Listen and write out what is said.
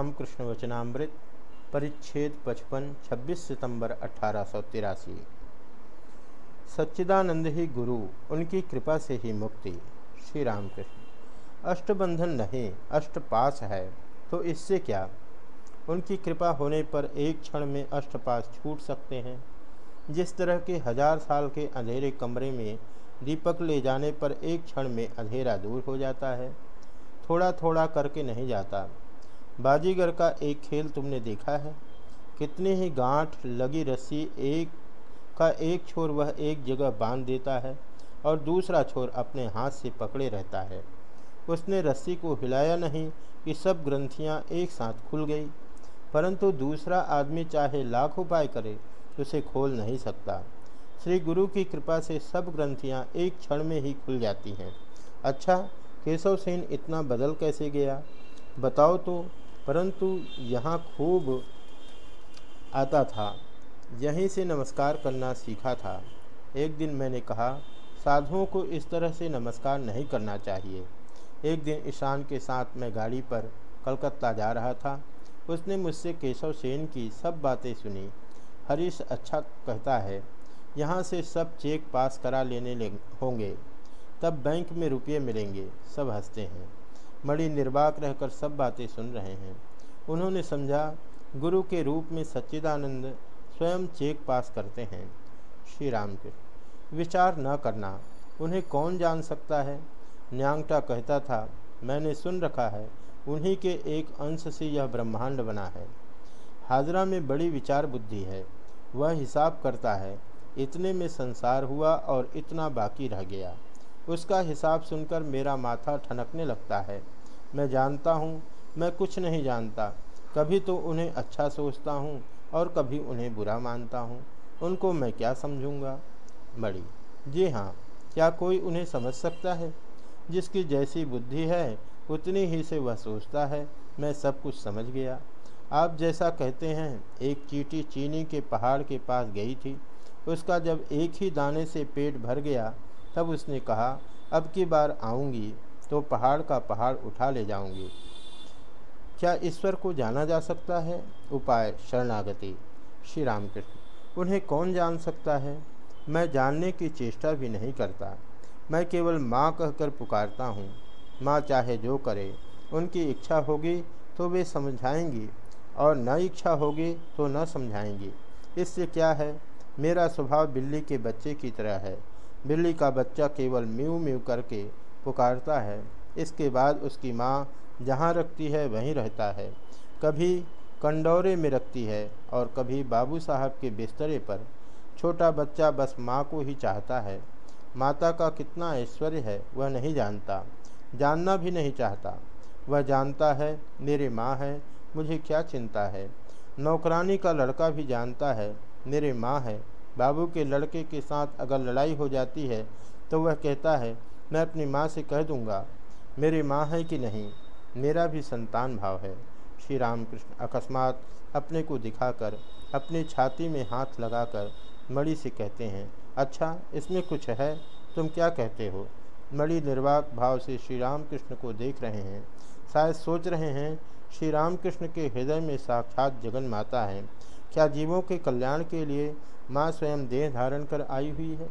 रामकृष्ण वचनामृत, परिच्छेद पचपन 26 सितंबर अठारह सच्चिदानंद ही गुरु, उनकी कृपा से ही मुक्ति। श्री रामकृष्ण, अष्टबंधन नहीं, अष्टपास है तो इससे क्या? उनकी कृपा होने पर एक क्षण में अष्टपास छूट सकते हैं। जिस तरह के हज़ार साल के अंधेरे कमरे में दीपक ले जाने पर एक क्षण में अंधेरा दूर हो जाता है थोड़ा थोड़ा करके नहीं जाता। बाजीगर का एक खेल तुमने देखा है? कितनी ही गांठ लगी रस्सी, एक का एक छोर वह एक जगह बाँध देता है और दूसरा छोर अपने हाथ से पकड़े रहता है। उसने रस्सी को हिलाया नहीं कि सब ग्रंथियाँ एक साथ खुल गई, परंतु दूसरा आदमी चाहे लाख उपाय करे, उसे खोल नहीं सकता। श्री गुरु की कृपा से सब ग्रंथियाँ एक क्षण में ही खुल जाती हैं। अच्छा केशव सेन इतना बदल कैसे गया? बताओ तो। परंतु यहाँ खूब आता था, यहीं से नमस्कार करना सीखा था। एक दिन मैंने कहा, साधुओं को इस तरह से नमस्कार नहीं करना चाहिए। एक दिन ईशान के साथ मैं गाड़ी पर कलकत्ता जा रहा था। उसने मुझसे केशव सेन की सब बातें सुनी। हरीश अच्छा कहता है, यहाँ से सब चेक पास करा लेने होंगे, तब बैंक में रुपये मिलेंगे, सब हँसते हैं। मणि निर्वाक रहकर सब बातें सुन रहे हैं। उन्होंने समझा, गुरु के रूप में सच्चिदानंद स्वयं चेक पास करते हैं। श्री राम के विचार न करना, उन्हें कौन जान सकता है? न्यांगटा कहता था, मैंने सुन रखा है, उन्हीं के एक अंश से यह ब्रह्मांड बना है। हाजरा में बड़ी विचार बुद्धि है, वह हिसाब करता है, इतने में संसार हुआ और इतना बाकी रह गया। उसका हिसाब सुनकर मेरा माथा ठनकने लगता है। मैं जानता हूँ, मैं कुछ नहीं जानता। कभी तो उन्हें अच्छा सोचता हूँ और कभी उन्हें बुरा मानता हूँ। उनको मैं क्या समझूँगा? बड़ी। जी हाँ क्या कोई उन्हें समझ सकता है? जिसकी जैसी बुद्धि है, उतनी ही से वह सोचता है, मैं सब कुछ समझ गया। आप जैसा कहते हैं, एक चीटी चीनी के पहाड़ के पास गई थी। उसका जब एक ही दाने से पेट भर गया तब उसने कहा, अब की बार आऊँगी तो पहाड़ का पहाड़ उठा ले जाऊँगी। क्या ईश्वर को जाना जा सकता है? उपाय शरणागति। श्री रामकृष्ण उन्हें कौन जान सकता है? मैं जानने की चेष्टा भी नहीं करता। मैं केवल माँ कहकर पुकारता हूँ। माँ चाहे जो करे, उनकी इच्छा होगी तो वे समझाएँगी और न इच्छा होगी तो न समझाएँगी। इससे क्या है? मेरा स्वभाव बिल्ली के बच्चे की तरह है। बिल्ली का बच्चा केवल म्यू म्यू करके पुकारता है। इसके बाद उसकी माँ जहाँ रखती है, वहीं रहता है। कभी कंडौरे में रखती है और कभी बाबू साहब के बिस्तरे पर। छोटा बच्चा बस माँ को ही चाहता है। माता का कितना ऐश्वर्य है, वह नहीं जानता। जानना भी नहीं चाहता। वह जानता है, मेरे माँ है, मुझे क्या चिंता है। नौकरानी का लड़का भी जानता है, मेरे माँ है बाबू के लड़के के साथ अगर लड़ाई हो जाती है तो वह कहता है, मैं अपनी माँ से कह दूँगा, मेरी माँ है कि नहीं? मेरा भी संतान भाव है। श्री रामकृष्ण अकस्मात अपने को दिखाकर, अपनी छाती में हाथ लगाकर मणि से कहते हैं अच्छा इसमें कुछ है? तुम क्या कहते हो? मणि निर्वाक भाव से श्री रामकृष्ण को देख रहे हैं। शायद सोच रहे हैं, श्री रामकृष्ण के हृदय में साक्षात जगन माता है। क्या जीवों के कल्याण के लिए माँ स्वयं देह धारण कर आई हुई है।